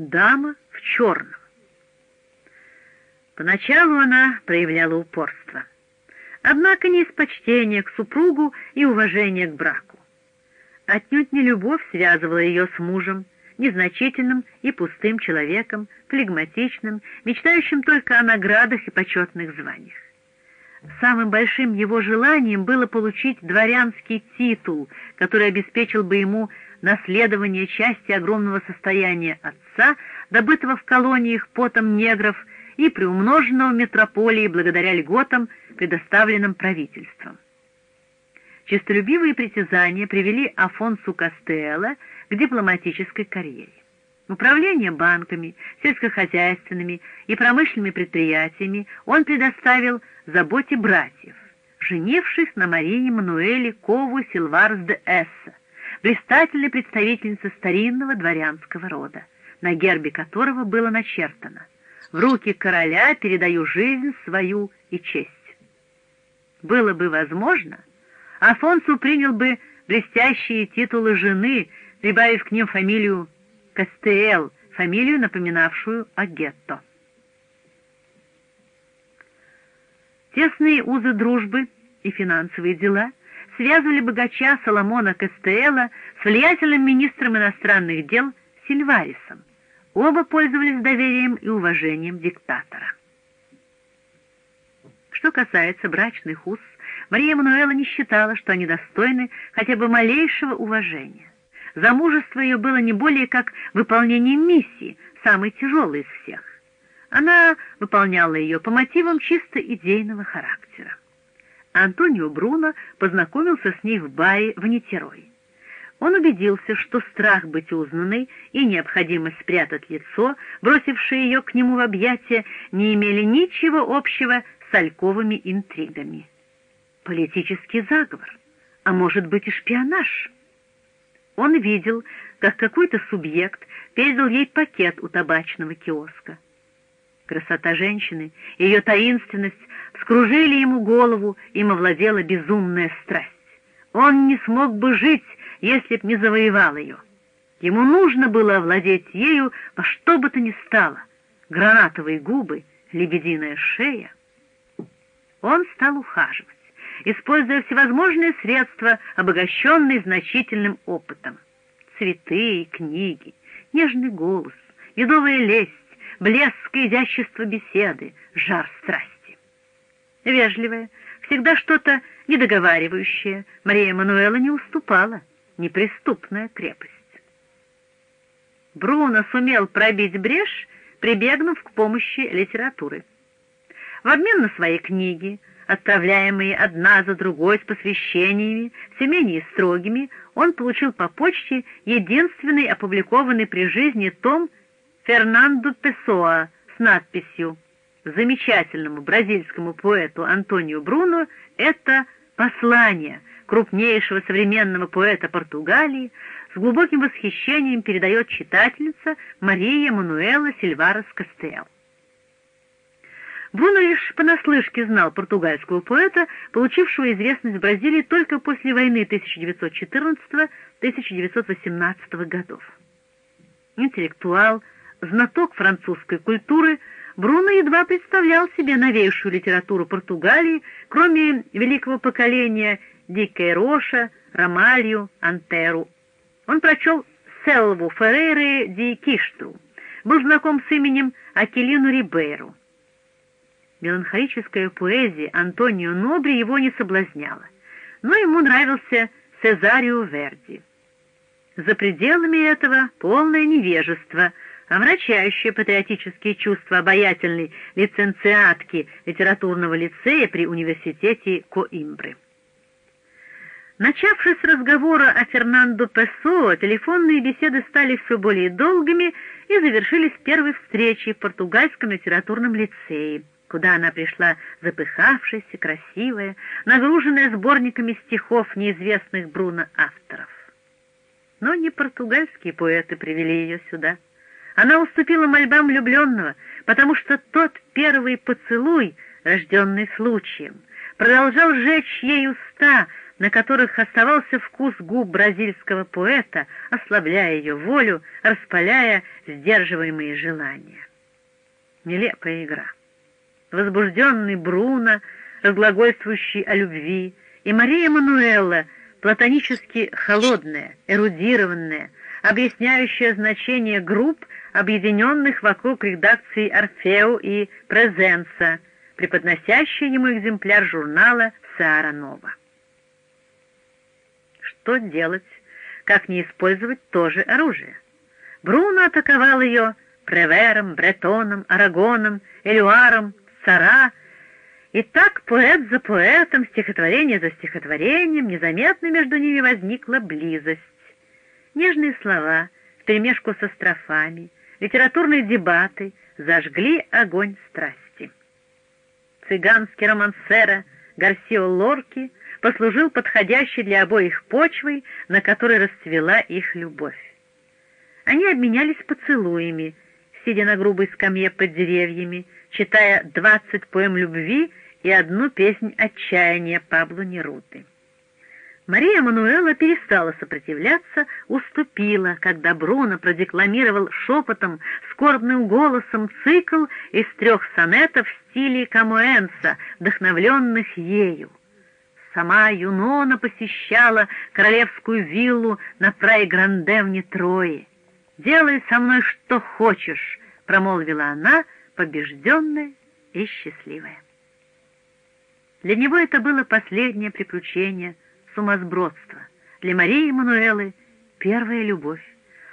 «Дама в черном». Поначалу она проявляла упорство, однако не из почтения к супругу и уважения к браку. Отнюдь не любовь связывала ее с мужем, незначительным и пустым человеком, флегматичным, мечтающим только о наградах и почетных званиях. Самым большим его желанием было получить дворянский титул, который обеспечил бы ему наследование части огромного состояния отца, добытого в колониях потом негров и приумноженного метрополии благодаря льготам, предоставленным правительством. Честолюбивые притязания привели Афонсу Кастелло к дипломатической карьере. Управление банками, сельскохозяйственными и промышленными предприятиями он предоставил заботе братьев, женившись на Марии Мануэле Кову Силварс де Эсса, блистательной представительнице старинного дворянского рода, на гербе которого было начертано «В руки короля передаю жизнь свою и честь». Было бы возможно, Афонсу принял бы блестящие титулы жены, прибавив к ним фамилию Кастеэл, фамилию, напоминавшую о гетто. Тесные узы дружбы и финансовые дела связывали богача Соломона Кастеэла с влиятельным министром иностранных дел Сильварисом. Оба пользовались доверием и уважением диктатора. Что касается брачных уз, Мария Мануэла не считала, что они достойны хотя бы малейшего уважения. Замужество ее было не более как выполнение миссии, самой тяжелой из всех. Она выполняла ее по мотивам чисто идейного характера. Антонио Бруно познакомился с ней в баре в Нитерой. Он убедился, что страх быть узнанной и необходимость спрятать лицо, бросившие ее к нему в объятия, не имели ничего общего с альковыми интригами. Политический заговор, а может быть и шпионаж. Он видел, как какой-то субъект передал ей пакет у табачного киоска. Красота женщины, ее таинственность вскружили ему голову, им овладела безумная страсть. Он не смог бы жить, если б не завоевал ее. Ему нужно было овладеть ею во что бы то ни стало. Гранатовые губы, лебединая шея. Он стал ухаживать, используя всевозможные средства, обогащенные значительным опытом. Цветы и книги, нежный голос, медовая лесть, блеск и изящество беседы, жар страсти. Вежливая, всегда что-то недоговаривающее, Мария Мануэла не уступала, неприступная крепость. Бруно сумел пробить брешь, прибегнув к помощи литературы. В обмен на свои книги, отправляемые одна за другой с посвящениями, все строгими, он получил по почте единственный опубликованный при жизни том Фернандо Песоа с надписью замечательному бразильскому поэту Антонио Бруно это послание крупнейшего современного поэта Португалии с глубоким восхищением передает читательница Мария Мануэла Сильварес Кастел. Бруно лишь понаслышке знал португальского поэта, получившего известность в Бразилии только после войны 1914-1918 годов. Интеллектуал, знаток французской культуры, Бруно едва представлял себе новейшую литературу Португалии, кроме великого поколения Дикой Роша, Ромалью, Антеру. Он прочел Селву Феррейры ди Киштру, был знаком с именем Акелину Рибейру. Меланхолическая поэзия Антонио Нобри его не соблазняла, но ему нравился Сезарио Верди. За пределами этого полное невежество, омрачающее патриотические чувства обаятельной лиценциатки литературного лицея при университете Коимбры. Начавшись разговора о Фернандо Песо, телефонные беседы стали все более долгими и завершились первой встречей в португальском литературном лицее, куда она пришла запыхавшаяся, красивая, нагруженная сборниками стихов неизвестных Бруно авторов. Но не португальские поэты привели ее сюда. Она уступила мольбам влюбленного, потому что тот первый поцелуй, рожденный случаем, продолжал жечь ей уста, на которых оставался вкус губ бразильского поэта, ослабляя ее волю, распаляя сдерживаемые желания. Нелепая игра. Возбужденный Бруно, разглагольствующий о любви, и Мария Мануэлла, платонически холодная, эрудированная, объясняющая значение групп, объединенных вокруг редакции «Орфео» и «Презенса», преподносящая ему экземпляр журнала «Саара Нова». Что делать, как не использовать то же оружие? Бруно атаковал ее Превером, Бретоном, Арагоном, Элюаром, Сара, и так поэт за поэтом, стихотворение за стихотворением, незаметно между ними возникла близость. Нежные слова, вперемешку со строфами, литературные дебаты зажгли огонь страсти. Цыганский романсера Гарсио Лорки послужил подходящей для обоих почвой, на которой расцвела их любовь. Они обменялись поцелуями, сидя на грубой скамье под деревьями, читая двадцать поэм любви и одну песнь отчаяния Пабло Неруты. Мария Мануэла перестала сопротивляться, уступила, когда Бруно продекламировал шепотом, скорбным голосом цикл из трех сонетов в стиле Камуэнса, вдохновленных ею. Сама Юнона посещала королевскую виллу на Прай-Гранде в Нетрое. «Делай со мной что хочешь», — промолвила она, побежденная и счастливая. Для него это было последнее приключение — сумасбродство. Для Марии Мануэлы первая любовь,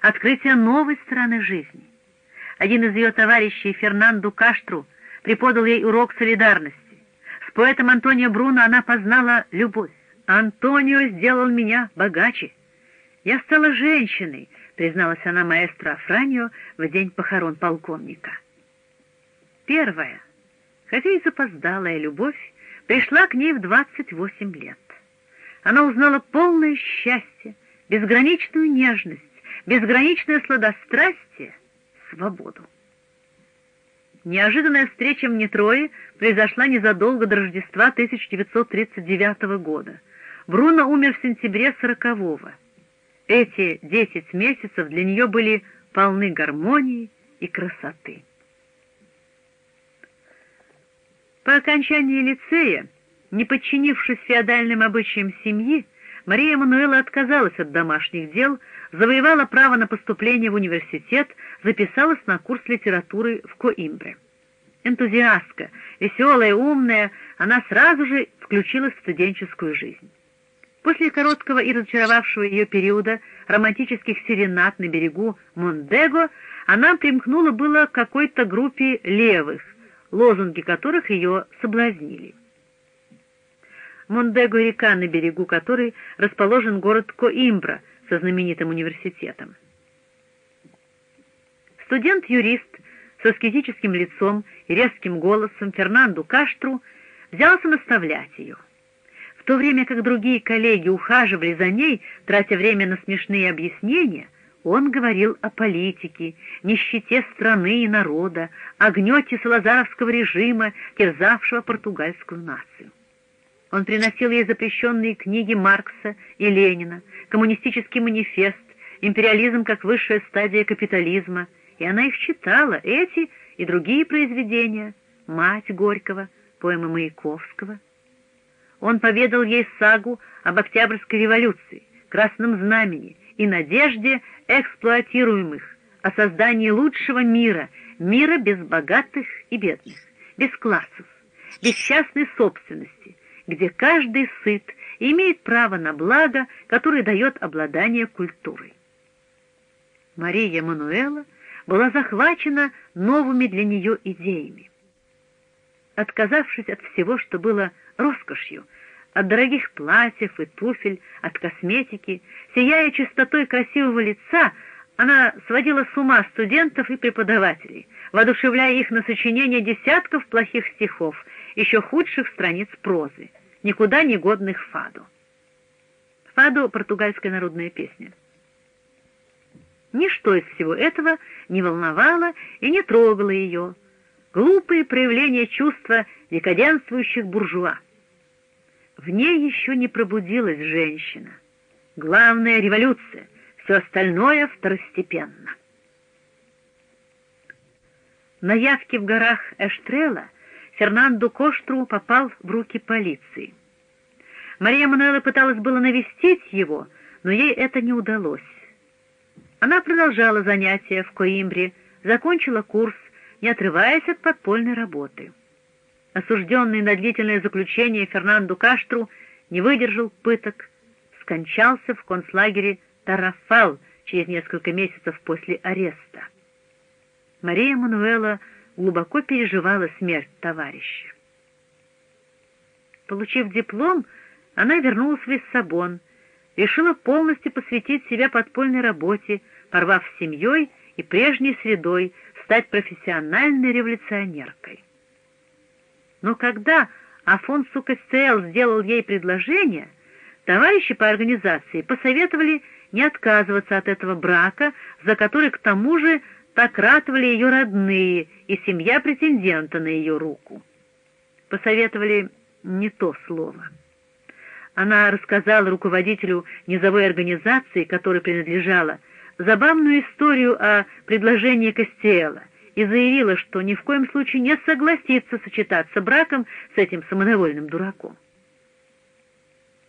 открытие новой стороны жизни. Один из ее товарищей, Фернандо Каштру, преподал ей урок солидарности. С поэтом Антонио Бруно она познала любовь. «Антонио сделал меня богаче. Я стала женщиной», — призналась она маэстро Афранио в день похорон полковника. Первая, хотя и запоздалая любовь, пришла к ней в 28 лет она узнала полное счастье, безграничную нежность, безграничное сладострастие, свободу. Неожиданная встреча в Нетрое произошла незадолго до Рождества 1939 года. Бруно умер в сентябре 40-го. Эти десять месяцев для нее были полны гармонии и красоты. По окончании лицея не подчинившись феодальным обычаям семьи, Мария Мануэла отказалась от домашних дел, завоевала право на поступление в университет, записалась на курс литературы в Коимбре. Энтузиастка, веселая, умная, она сразу же включилась в студенческую жизнь. После короткого и разочаровавшего ее периода романтических серенад на берегу Мондего она примкнула было к какой-то группе левых, лозунги которых ее соблазнили. Мондего-река, на берегу которой расположен город Коимбра со знаменитым университетом. Студент-юрист с аскетическим лицом и резким голосом Фернанду Каштру взялся наставлять ее. В то время как другие коллеги ухаживали за ней, тратя время на смешные объяснения, он говорил о политике, нищете страны и народа, о гнете салазаровского режима, терзавшего португальскую нацию. Он приносил ей запрещенные книги Маркса и Ленина, коммунистический манифест, империализм как высшая стадия капитализма, и она их читала, эти и другие произведения, «Мать Горького», поэмы Маяковского. Он поведал ей сагу об Октябрьской революции, Красном Знамени и надежде эксплуатируемых, о создании лучшего мира, мира без богатых и бедных, без классов, без частной собственности, где каждый сыт и имеет право на благо, которое дает обладание культурой. Мария Мануэла была захвачена новыми для нее идеями. Отказавшись от всего, что было роскошью, от дорогих платьев и туфель, от косметики, сияя чистотой красивого лица, она сводила с ума студентов и преподавателей, воодушевляя их на сочинение десятков плохих стихов еще худших страниц прозы, никуда не годных фаду. Фаду — португальская народная песня. Ничто из всего этого не волновало и не трогало ее. Глупые проявления чувства декаденствующих буржуа. В ней еще не пробудилась женщина. Главная — революция, все остальное второстепенно. На явке в горах Эштрела Фернандо Коштру попал в руки полиции. Мария Мануэла пыталась было навестить его, но ей это не удалось. Она продолжала занятия в Коимбре, закончила курс, не отрываясь от подпольной работы. Осужденный на длительное заключение Фернандо Каштру не выдержал пыток, скончался в концлагере Тарафал через несколько месяцев после ареста. Мария Мануэла глубоко переживала смерть товарища. Получив диплом, она вернулась в Лиссабон, решила полностью посвятить себя подпольной работе, порвав с семьей и прежней средой, стать профессиональной революционеркой. Но когда Афонсу Кастел сделал ей предложение, товарищи по организации посоветовали не отказываться от этого брака, за который к тому же так ратовали ее родные и семья претендента на ее руку. Посоветовали не то слово. Она рассказала руководителю низовой организации, которой принадлежала, забавную историю о предложении Костела и заявила, что ни в коем случае не согласится сочетаться браком с этим самодовольным дураком.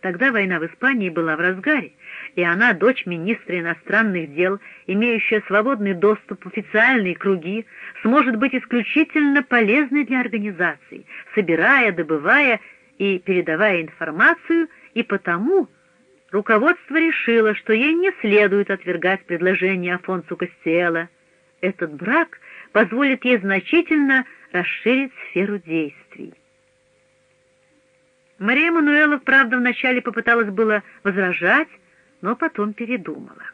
Тогда война в Испании была в разгаре, и она, дочь министра иностранных дел, имеющая свободный доступ в официальные круги, сможет быть исключительно полезной для организации, собирая, добывая и передавая информацию, и потому руководство решило, что ей не следует отвергать предложение Афонсу Костела. Этот брак позволит ей значительно расширить сферу действий. Мария Мануэла, правда, вначале попыталась было возражать, но потом передумала.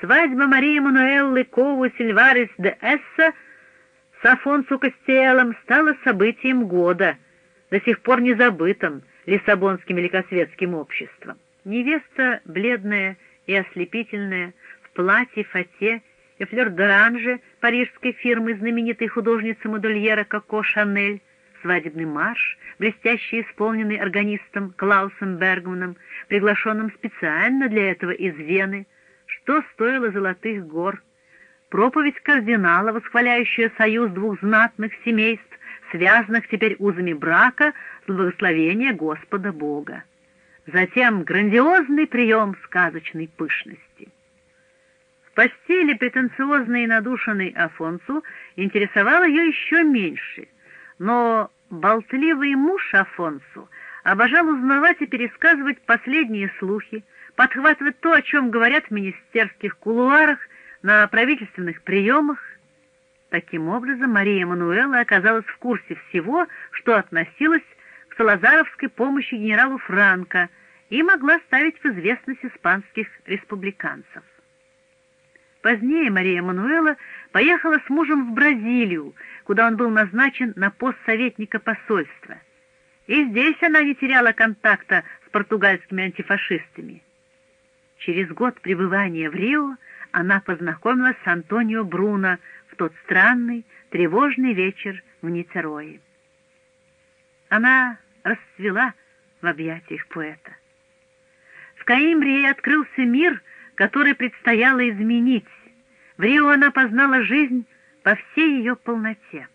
Свадьба Марии Мануэллы Кову Сильварес де Эсса с Афонсу Костелом стала событием года, до сих пор не забытым Лиссабонским великосветским обществом. Невеста, бледная и ослепительная, в платье, фате и флёр-д'оранже парижской фирмы знаменитой художницы модельера Коко Шанель, свадебный марш, блестяще исполненный органистом Клаусом Бергманом, приглашенным специально для этого из Вены, что стоило золотых гор, проповедь кардинала, восхваляющая союз двух знатных семейств, связанных теперь узами брака с благословения Господа Бога. Затем грандиозный прием сказочной пышности. В постели претенциозный и надушенный Афонсу интересовал ее еще меньше, но болтливый муж Афонсу обожал узнавать и пересказывать последние слухи, подхватывать то, о чем говорят в министерских кулуарах, на правительственных приемах. Таким образом, Мария Мануэла оказалась в курсе всего, что относилось к салазаровской помощи генералу Франко и могла ставить в известность испанских республиканцев. Позднее Мария Мануэла поехала с мужем в Бразилию, куда он был назначен на пост советника посольства. И здесь она не теряла контакта с португальскими антифашистами. Через год пребывания в Рио она познакомилась с Антонио Бруно в тот странный, тревожный вечер в Ницерое. Она расцвела в объятиях поэта. В Каимбре ей открылся мир, который предстояло изменить. В Рио она познала жизнь по всей ее полноте.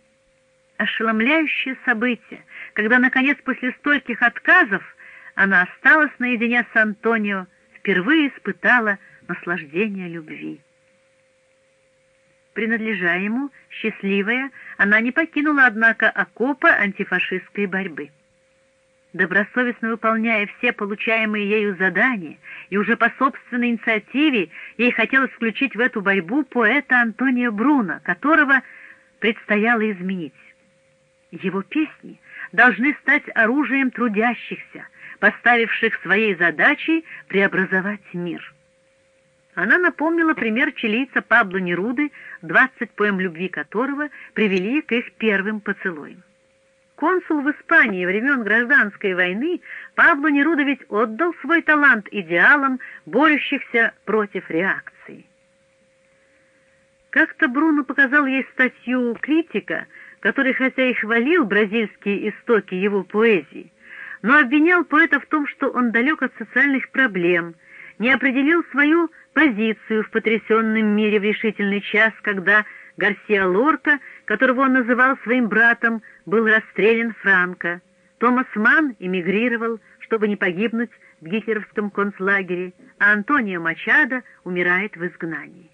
Ошеломляющее событие, когда, наконец, после стольких отказов она осталась наедине с Антонио, впервые испытала наслаждение любви. Принадлежа ему, счастливая, она не покинула, однако, окопа антифашистской борьбы добросовестно выполняя все получаемые ею задания, и уже по собственной инициативе ей хотелось включить в эту борьбу поэта Антонио Бруно, которого предстояло изменить. Его песни должны стать оружием трудящихся, поставивших своей задачей преобразовать мир. Она напомнила пример чилийца Пабло Неруды, двадцать поэм любви которого привели к их первым поцелуям. Консул в Испании времен гражданской войны Пабло Неруда ведь отдал свой талант идеалам, борющихся против реакции. Как-то Бруно показал ей статью критика, который хотя и хвалил бразильские истоки его поэзии, но обвинял поэта в том, что он далек от социальных проблем, не определил свою позицию в потрясенном мире в решительный час, когда Гарсиа Лорка, которого он называл своим братом, был расстрелян Франко. Томас Манн эмигрировал, чтобы не погибнуть в гитлеровском концлагере, а Антонио Мачадо умирает в изгнании.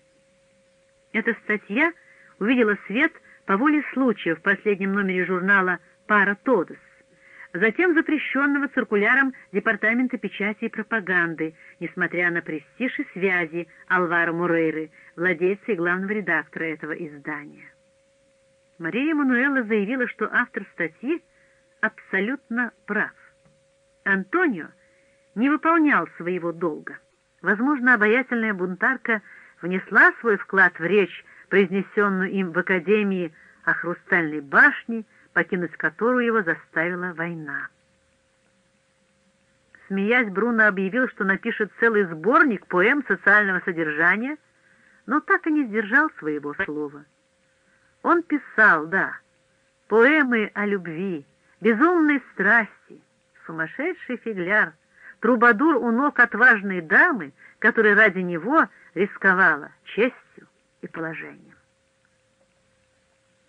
Эта статья увидела свет по воле случая в последнем номере журнала «Пара Тодос», затем запрещенного циркуляром Департамента печати и пропаганды, несмотря на престиж и связи Алвара Мурейры, владельца и главного редактора этого издания. Мария Мануэла заявила, что автор статьи абсолютно прав. Антонио не выполнял своего долга. Возможно, обаятельная бунтарка внесла свой вклад в речь, произнесенную им в Академии о Хрустальной башне, покинуть которую его заставила война. Смеясь, Бруно объявил, что напишет целый сборник поэм социального содержания, но так и не сдержал своего слова. Он писал, да, поэмы о любви, безумной страсти, сумасшедший фигляр, трубадур у ног отважной дамы, которая ради него рисковала честью и положением.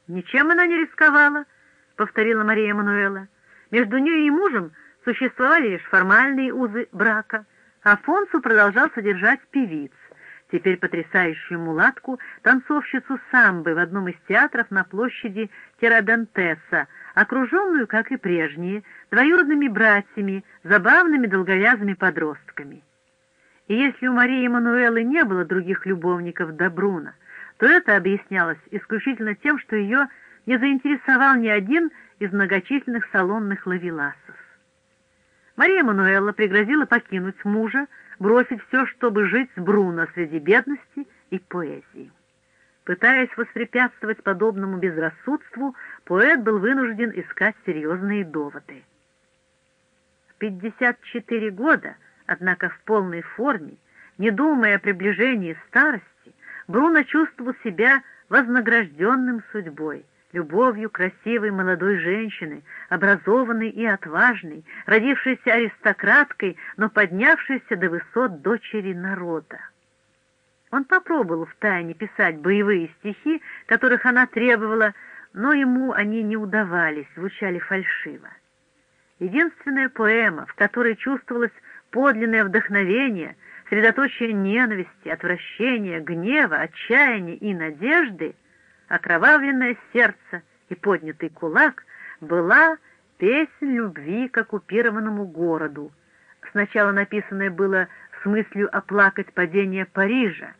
«Ничем она не рисковала», — повторила Мария Мануэла. «Между ней и мужем существовали лишь формальные узы брака, а Фонсу продолжал содержать певиц, теперь потрясающую мулатку, танцовщицу самбы в одном из театров на площади Терадантеса, окруженную, как и прежние, двоюродными братьями, забавными долговязыми подростками. И если у Марии Эммануэлы не было других любовников до Бруна, то это объяснялось исключительно тем, что ее не заинтересовал ни один из многочисленных салонных лавеласов. Мария Мануэлла пригрозила покинуть мужа, бросить все, чтобы жить с Бруно среди бедности и поэзии. Пытаясь воспрепятствовать подобному безрассудству, поэт был вынужден искать серьезные доводы. В 54 года, однако в полной форме, не думая о приближении старости, Бруно чувствовал себя вознагражденным судьбой, любовью красивой молодой женщины, образованной и отважной, родившейся аристократкой, но поднявшейся до высот дочери народа. Он попробовал втайне писать боевые стихи, которых она требовала, но ему они не удавались, звучали фальшиво. Единственная поэма, в которой чувствовалось подлинное вдохновение, средоточие ненависти, отвращения, гнева, отчаяния и надежды, окровавленное сердце и поднятый кулак, была песнь любви к оккупированному городу. Сначала написанная было с мыслью оплакать падение Парижа,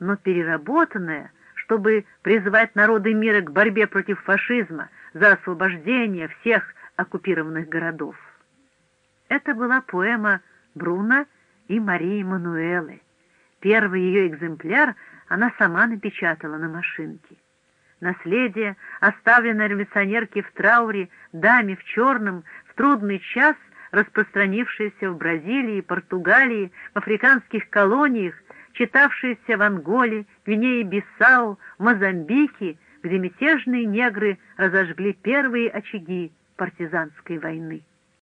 но переработанная, чтобы призвать народы мира к борьбе против фашизма за освобождение всех оккупированных городов. Это была поэма Бруна и Марии Мануэлы. Первый ее экземпляр она сама напечатала на машинке. Наследие, оставленное революционерке в трауре, даме в черном, в трудный час, распространившееся в Бразилии, Португалии, в африканских колониях, читавшееся в Анголе, Гвинее-Бисау, Мозамбике, где мятежные негры разожгли первые очаги партизанской войны.